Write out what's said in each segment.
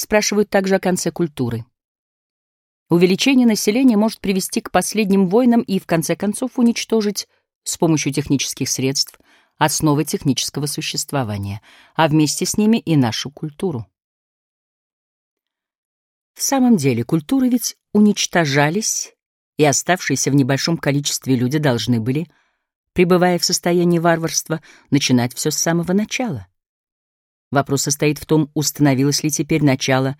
Спрашивают также о конце культуры. Увеличение населения может привести к последним войнам и, в конце концов, уничтожить с помощью технических средств основы технического существования, а вместе с ними и нашу культуру. В самом деле, культуры ведь уничтожались, и оставшиеся в небольшом количестве люди должны были, пребывая в состоянии варварства, начинать все с самого начала. Вопрос состоит в том, установилось ли теперь начало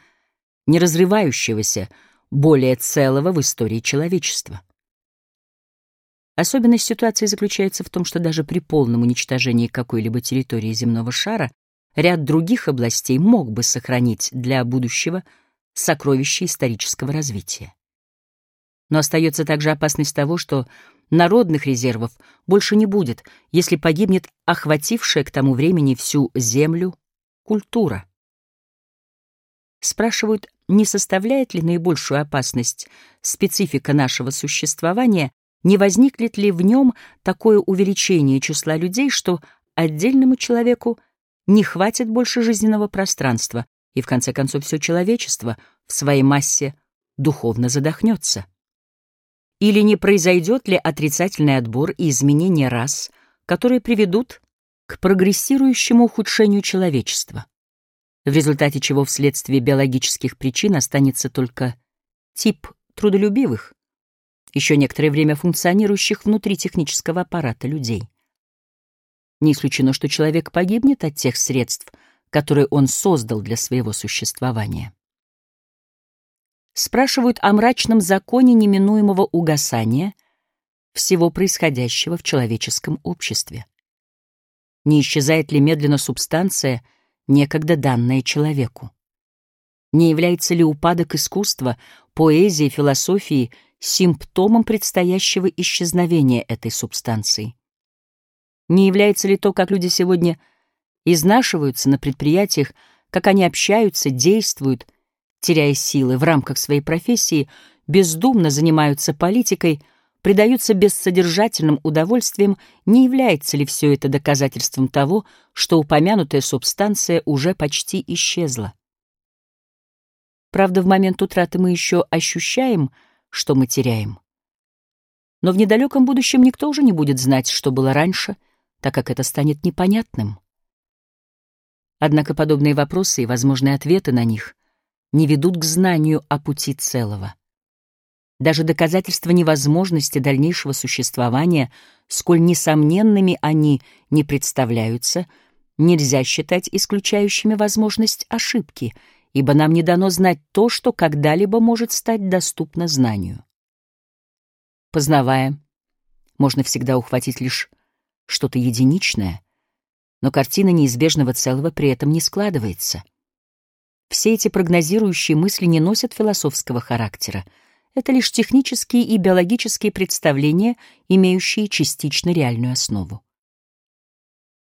неразрывающегося, более целого в истории человечества. Особенность ситуации заключается в том, что даже при полном уничтожении какой-либо территории земного шара ряд других областей мог бы сохранить для будущего сокровища исторического развития. Но остается также опасность того, что народных резервов больше не будет, если погибнет охватившая к тому времени всю землю культура. Спрашивают, не составляет ли наибольшую опасность специфика нашего существования, не возникнет ли в нем такое увеличение числа людей, что отдельному человеку не хватит больше жизненного пространства, и в конце концов все человечество в своей массе духовно задохнется? Или не произойдет ли отрицательный отбор и изменение рас, которые приведут к прогрессирующему ухудшению человечества? в результате чего вследствие биологических причин останется только тип трудолюбивых, еще некоторое время функционирующих внутри технического аппарата людей. Не исключено, что человек погибнет от тех средств, которые он создал для своего существования. Спрашивают о мрачном законе неминуемого угасания всего происходящего в человеческом обществе. Не исчезает ли медленно субстанция — некогда данное человеку? Не является ли упадок искусства, поэзии, философии симптомом предстоящего исчезновения этой субстанции? Не является ли то, как люди сегодня изнашиваются на предприятиях, как они общаются, действуют, теряя силы в рамках своей профессии, бездумно занимаются политикой, предаются бессодержательным удовольствиям, не является ли все это доказательством того, что упомянутая субстанция уже почти исчезла? Правда, в момент утраты мы еще ощущаем, что мы теряем. Но в недалеком будущем никто уже не будет знать, что было раньше, так как это станет непонятным. Однако подобные вопросы и возможные ответы на них не ведут к знанию о пути целого. Даже доказательства невозможности дальнейшего существования, сколь несомненными они не представляются, нельзя считать исключающими возможность ошибки, ибо нам не дано знать то, что когда-либо может стать доступно знанию. Познавая, можно всегда ухватить лишь что-то единичное, но картина неизбежного целого при этом не складывается. Все эти прогнозирующие мысли не носят философского характера — это лишь технические и биологические представления, имеющие частично реальную основу.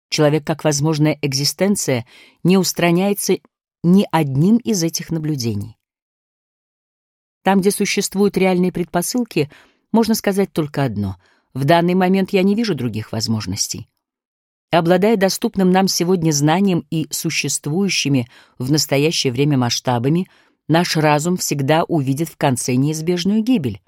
Человек как возможная экзистенция не устраняется ни одним из этих наблюдений. Там, где существуют реальные предпосылки, можно сказать только одно — в данный момент я не вижу других возможностей. Обладая доступным нам сегодня знанием и существующими в настоящее время масштабами — наш разум всегда увидит в конце неизбежную гибель.